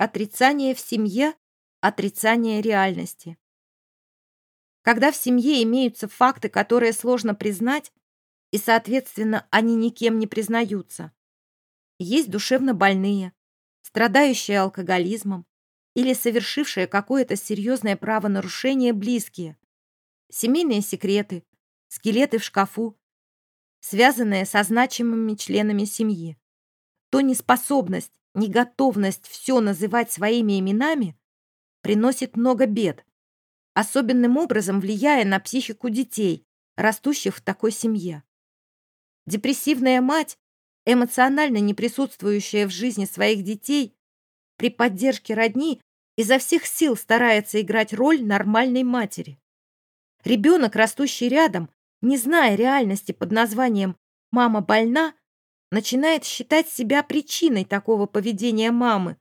Отрицание в семье – отрицание реальности. Когда в семье имеются факты, которые сложно признать, и, соответственно, они никем не признаются, есть душевно больные, страдающие алкоголизмом или совершившие какое-то серьезное правонарушение близкие, семейные секреты, скелеты в шкафу, связанные со значимыми членами семьи, то неспособность неготовность все называть своими именами приносит много бед, особенным образом влияя на психику детей, растущих в такой семье. Депрессивная мать, эмоционально не присутствующая в жизни своих детей, при поддержке родни изо всех сил старается играть роль нормальной матери. Ребенок, растущий рядом, не зная реальности под названием «мама больна», начинает считать себя причиной такого поведения мамы.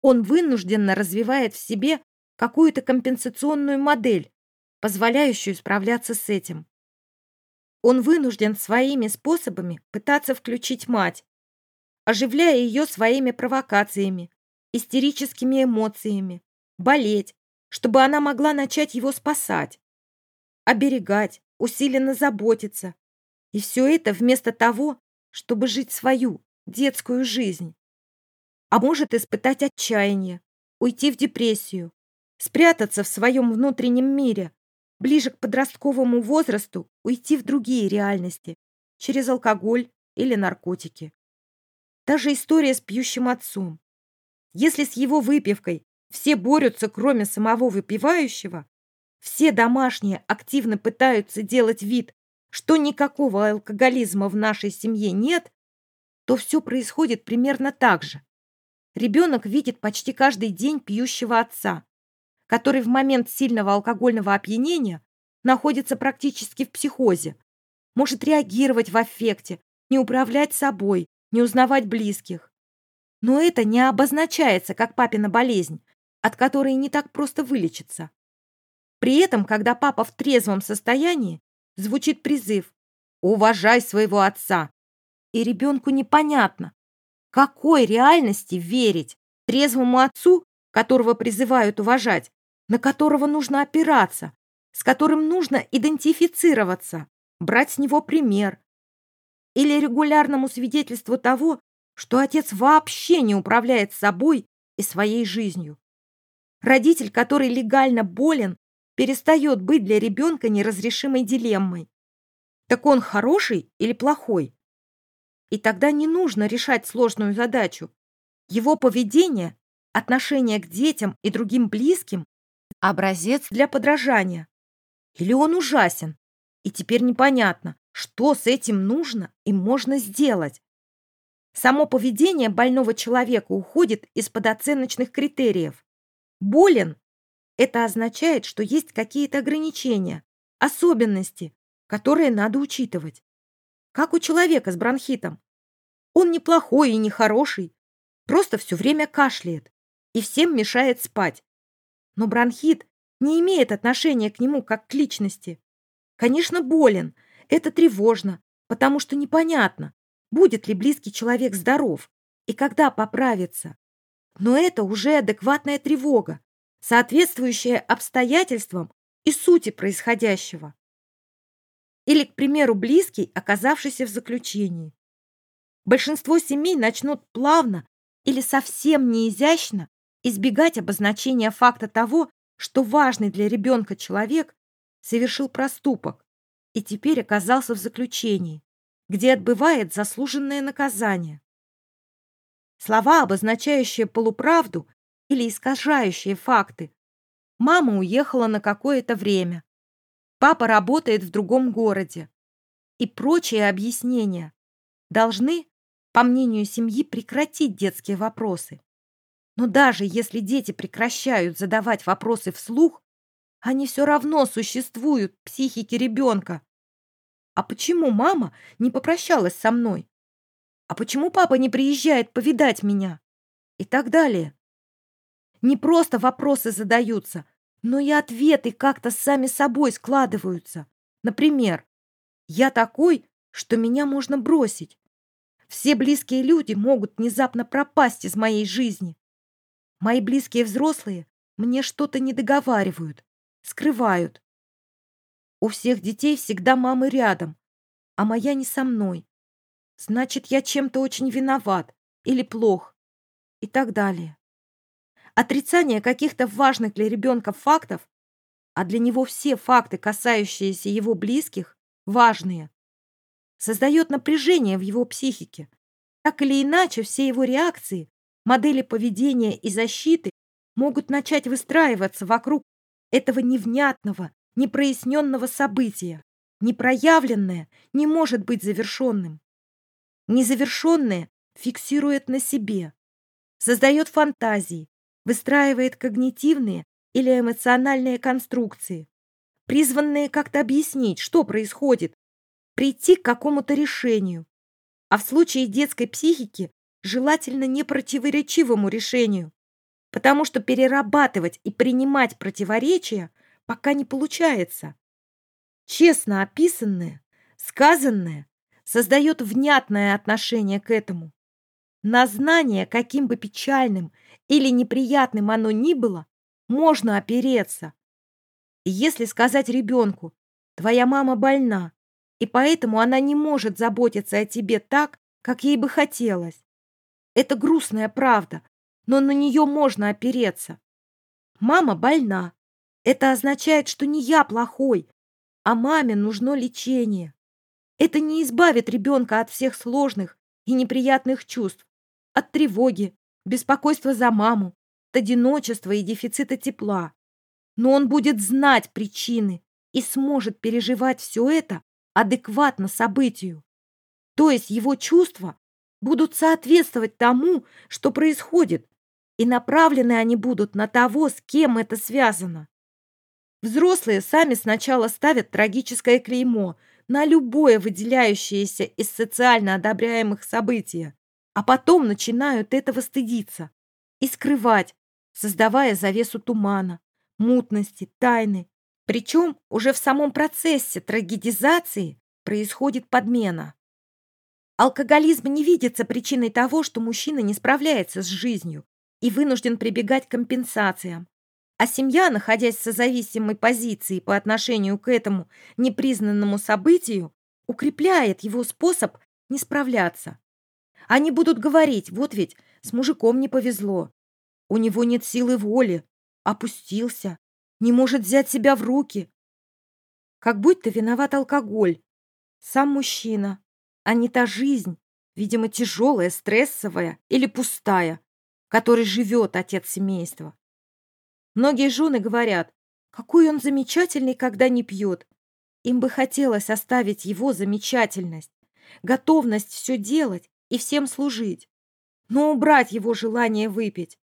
Он вынужденно развивает в себе какую-то компенсационную модель, позволяющую справляться с этим. Он вынужден своими способами пытаться включить мать, оживляя ее своими провокациями, истерическими эмоциями, болеть, чтобы она могла начать его спасать, оберегать, усиленно заботиться. И все это вместо того, чтобы жить свою, детскую жизнь. А может испытать отчаяние, уйти в депрессию, спрятаться в своем внутреннем мире, ближе к подростковому возрасту уйти в другие реальности, через алкоголь или наркотики. Та же история с пьющим отцом. Если с его выпивкой все борются, кроме самого выпивающего, все домашние активно пытаются делать вид, что никакого алкоголизма в нашей семье нет, то все происходит примерно так же. Ребенок видит почти каждый день пьющего отца, который в момент сильного алкогольного опьянения находится практически в психозе, может реагировать в аффекте, не управлять собой, не узнавать близких. Но это не обозначается как папина болезнь, от которой не так просто вылечиться. При этом, когда папа в трезвом состоянии, звучит призыв «Уважай своего отца». И ребенку непонятно, какой реальности верить трезвому отцу, которого призывают уважать, на которого нужно опираться, с которым нужно идентифицироваться, брать с него пример, или регулярному свидетельству того, что отец вообще не управляет собой и своей жизнью. Родитель, который легально болен, перестает быть для ребенка неразрешимой дилеммой. Так он хороший или плохой? И тогда не нужно решать сложную задачу. Его поведение, отношение к детям и другим близким – образец для подражания. Или он ужасен, и теперь непонятно, что с этим нужно и можно сделать. Само поведение больного человека уходит из-под оценочных критериев. Болен это означает, что есть какие-то ограничения, особенности, которые надо учитывать. Как у человека с бронхитом. Он не плохой и не хороший, просто все время кашляет и всем мешает спать. Но бронхит не имеет отношения к нему как к личности. Конечно, болен, это тревожно, потому что непонятно, будет ли близкий человек здоров и когда поправится. Но это уже адекватная тревога, соответствующее обстоятельствам и сути происходящего. Или, к примеру, близкий, оказавшийся в заключении. Большинство семей начнут плавно или совсем неизящно избегать обозначения факта того, что важный для ребенка человек совершил проступок и теперь оказался в заключении, где отбывает заслуженное наказание. Слова, обозначающие полуправду или искажающие факты. Мама уехала на какое-то время. Папа работает в другом городе. И прочие объяснения должны, по мнению семьи, прекратить детские вопросы. Но даже если дети прекращают задавать вопросы вслух, они все равно существуют в психике ребенка. А почему мама не попрощалась со мной? А почему папа не приезжает повидать меня? И так далее. Не просто вопросы задаются, но и ответы как-то сами собой складываются. Например, «Я такой, что меня можно бросить». Все близкие люди могут внезапно пропасть из моей жизни. Мои близкие взрослые мне что-то не договаривают, скрывают. У всех детей всегда мамы рядом, а моя не со мной. Значит, я чем-то очень виноват или плох и так далее. Отрицание каких-то важных для ребенка фактов, а для него все факты, касающиеся его близких, важные, создает напряжение в его психике. Так или иначе, все его реакции, модели поведения и защиты могут начать выстраиваться вокруг этого невнятного, непроясненного события. Непроявленное не может быть завершенным. Незавершенное фиксирует на себе, создает фантазии, выстраивает когнитивные или эмоциональные конструкции, призванные как-то объяснить, что происходит, прийти к какому-то решению. А в случае детской психики желательно не противоречивому решению, потому что перерабатывать и принимать противоречия пока не получается. Честно описанное, сказанное создает внятное отношение к этому. На знание, каким бы печальным или неприятным оно ни было, можно опереться. Если сказать ребенку, твоя мама больна, и поэтому она не может заботиться о тебе так, как ей бы хотелось. Это грустная правда, но на нее можно опереться. Мама больна. Это означает, что не я плохой, а маме нужно лечение. Это не избавит ребенка от всех сложных и неприятных чувств, от тревоги, беспокойства за маму, от одиночества и дефицита тепла. Но он будет знать причины и сможет переживать все это адекватно событию. То есть его чувства будут соответствовать тому, что происходит, и направлены они будут на того, с кем это связано. Взрослые сами сначала ставят трагическое клеймо на любое выделяющееся из социально одобряемых события, а потом начинают этого стыдиться и скрывать, создавая завесу тумана, мутности, тайны, причем уже в самом процессе трагедизации происходит подмена. Алкоголизм не видится причиной того, что мужчина не справляется с жизнью и вынужден прибегать к компенсациям. А семья, находясь в созависимой позиции по отношению к этому непризнанному событию, укрепляет его способ не справляться. Они будут говорить, вот ведь с мужиком не повезло. У него нет силы воли, опустился, не может взять себя в руки. Как будто виноват алкоголь. Сам мужчина, а не та жизнь, видимо, тяжелая, стрессовая или пустая, которой живет отец семейства. Многие жены говорят, какой он замечательный, когда не пьет. Им бы хотелось оставить его замечательность, готовность все делать и всем служить, но убрать его желание выпить.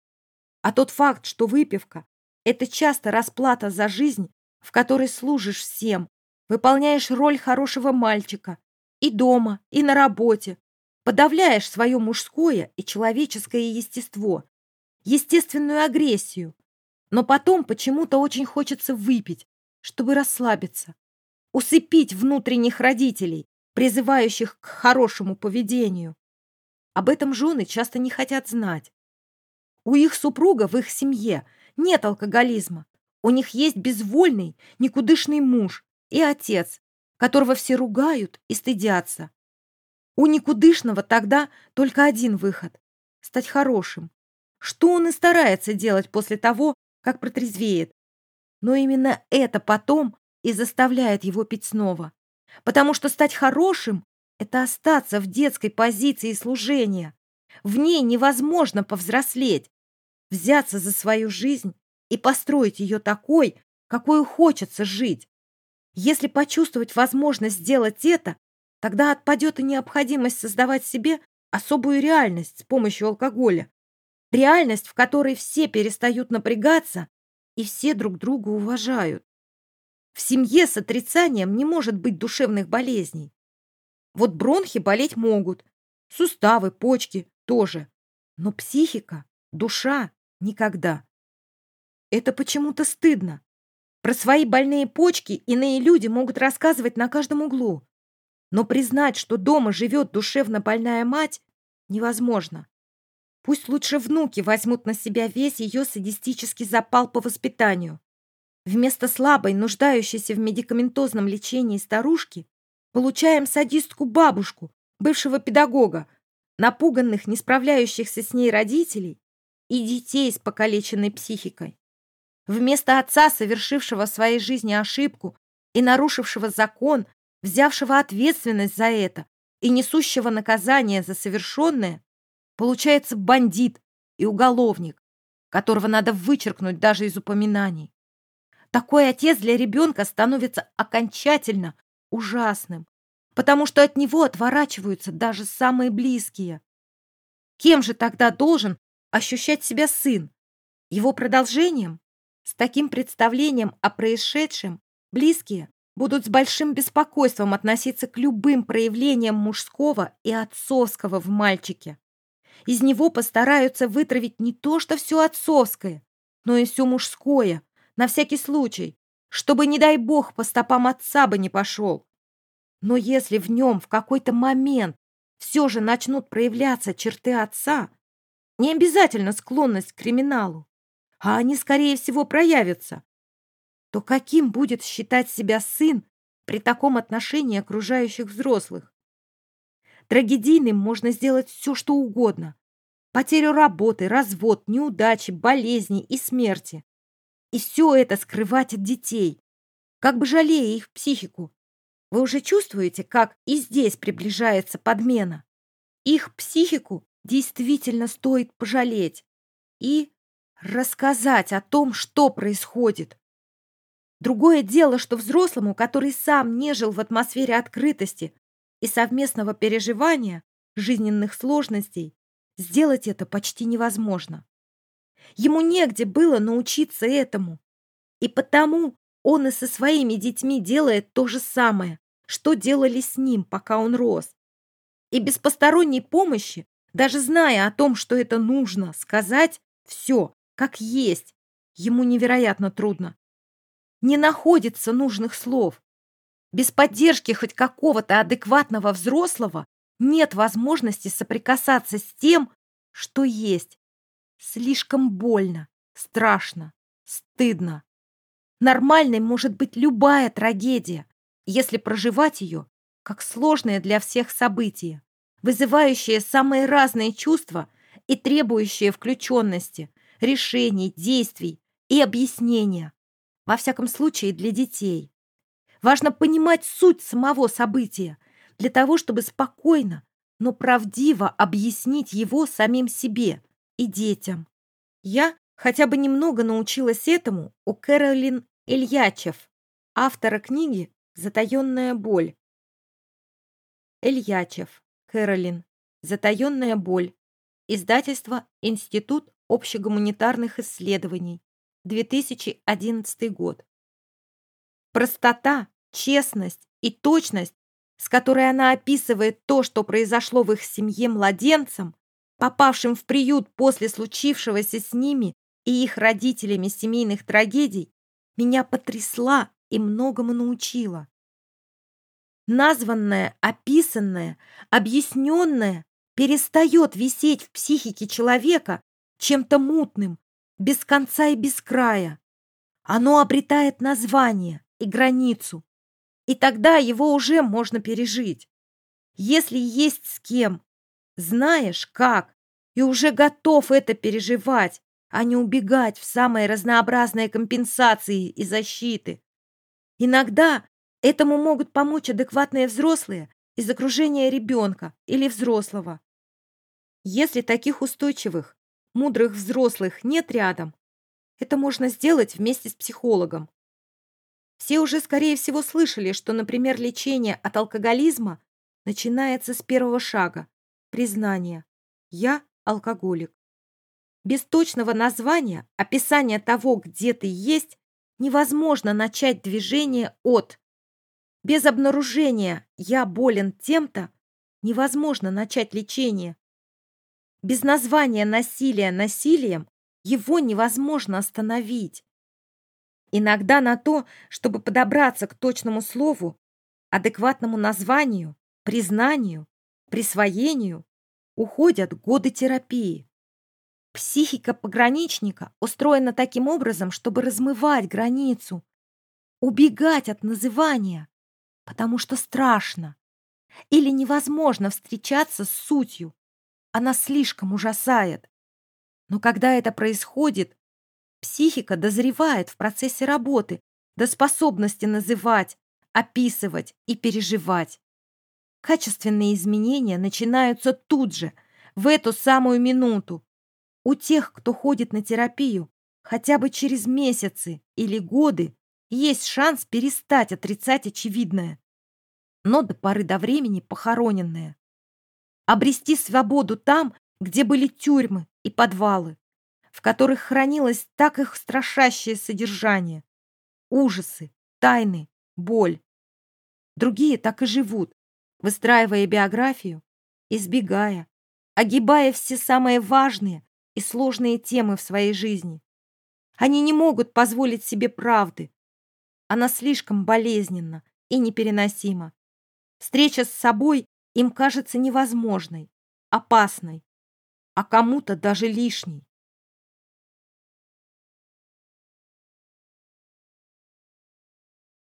А тот факт, что выпивка это часто расплата за жизнь, в которой служишь всем, выполняешь роль хорошего мальчика и дома, и на работе, подавляешь свое мужское и человеческое естество, естественную агрессию, но потом почему-то очень хочется выпить, чтобы расслабиться, усыпить внутренних родителей, призывающих к хорошему поведению. Об этом жены часто не хотят знать. У их супруга в их семье – нет алкоголизма. У них есть безвольный, никудышный муж и отец, которого все ругают и стыдятся. У никудышного тогда только один выход — стать хорошим. Что он и старается делать после того, как протрезвеет. Но именно это потом и заставляет его пить снова. Потому что стать хорошим — это остаться в детской позиции служения. В ней невозможно повзрослеть, взяться за свою жизнь и построить ее такой, какой хочется жить. Если почувствовать возможность сделать это, тогда отпадет и необходимость создавать себе особую реальность с помощью алкоголя. Реальность, в которой все перестают напрягаться и все друг друга уважают. В семье с отрицанием не может быть душевных болезней. Вот бронхи болеть могут, суставы, почки тоже. Но психика, душа Никогда. Это почему-то стыдно. Про свои больные почки иные люди могут рассказывать на каждом углу. Но признать, что дома живет душевно больная мать, невозможно. Пусть лучше внуки возьмут на себя весь ее садистический запал по воспитанию. Вместо слабой, нуждающейся в медикаментозном лечении старушки, получаем садистку-бабушку, бывшего педагога, напуганных, не справляющихся с ней родителей и детей с покалеченной психикой. Вместо отца, совершившего в своей жизни ошибку и нарушившего закон, взявшего ответственность за это и несущего наказание за совершенное, получается бандит и уголовник, которого надо вычеркнуть даже из упоминаний. Такой отец для ребенка становится окончательно ужасным, потому что от него отворачиваются даже самые близкие. Кем же тогда должен ощущать себя сын? Его продолжением? С таким представлением о происшедшем близкие будут с большим беспокойством относиться к любым проявлениям мужского и отцовского в мальчике. Из него постараются вытравить не то что все отцовское, но и все мужское, на всякий случай, чтобы, не дай бог, по стопам отца бы не пошел. Но если в нем в какой-то момент все же начнут проявляться черты отца, не обязательно склонность к криминалу, а они, скорее всего, проявятся, то каким будет считать себя сын при таком отношении окружающих взрослых? Трагедийным можно сделать все, что угодно. Потерю работы, развод, неудачи, болезни и смерти. И все это скрывать от детей, как бы жалея их психику. Вы уже чувствуете, как и здесь приближается подмена. Их психику действительно стоит пожалеть и рассказать о том, что происходит. Другое дело, что взрослому, который сам не жил в атмосфере открытости и совместного переживания жизненных сложностей, сделать это почти невозможно. Ему негде было научиться этому. И потому он и со своими детьми делает то же самое, что делали с ним, пока он рос. И без посторонней помощи, даже зная о том, что это нужно, сказать все, как есть, ему невероятно трудно. Не находится нужных слов. Без поддержки хоть какого-то адекватного взрослого нет возможности соприкасаться с тем, что есть, Слишком больно, страшно, стыдно. Нормальной может быть любая трагедия, если проживать ее как сложное для всех событие, вызывающее самые разные чувства и требующее включенности, решений, действий и объяснения. Во всяком случае, для детей. Важно понимать суть самого события для того, чтобы спокойно, но правдиво объяснить его самим себе – и детям. Я хотя бы немного научилась этому у Кэролин Ильячев, автора книги «Затаенная боль». Ильячев, Кэролин, «Затаенная боль». Издательство «Институт общегуманитарных исследований», 2011 год. Простота, честность и точность, с которой она описывает то, что произошло в их семье младенцам, попавшим в приют после случившегося с ними и их родителями семейных трагедий, меня потрясла и многому научила. Названное, описанное, объясненное перестает висеть в психике человека чем-то мутным, без конца и без края. Оно обретает название и границу, и тогда его уже можно пережить. Если есть с кем, знаешь как и уже готов это переживать, а не убегать в самые разнообразные компенсации и защиты. Иногда этому могут помочь адекватные взрослые из окружения ребенка или взрослого. Если таких устойчивых, мудрых взрослых нет рядом, это можно сделать вместе с психологом. Все уже, скорее всего, слышали, что, например, лечение от алкоголизма начинается с первого шага признание «я алкоголик». Без точного названия, описания того, где ты есть, невозможно начать движение от. Без обнаружения «я болен тем-то» невозможно начать лечение. Без названия насилия насилием его невозможно остановить. Иногда на то, чтобы подобраться к точному слову, адекватному названию, признанию, присвоению уходят годы терапии. Психика пограничника устроена таким образом, чтобы размывать границу, убегать от называния, потому что страшно или невозможно встречаться с сутью. Она слишком ужасает. Но когда это происходит, психика дозревает в процессе работы до способности называть, описывать и переживать. Качественные изменения начинаются тут же, в эту самую минуту. У тех, кто ходит на терапию, хотя бы через месяцы или годы, есть шанс перестать отрицать очевидное, но до поры до времени похороненное. Обрести свободу там, где были тюрьмы и подвалы, в которых хранилось так их страшащее содержание. Ужасы, тайны, боль. Другие так и живут, выстраивая биографию, избегая, огибая все самые важные и сложные темы в своей жизни. Они не могут позволить себе правды. Она слишком болезненна и непереносима. Встреча с собой им кажется невозможной, опасной, а кому-то даже лишней.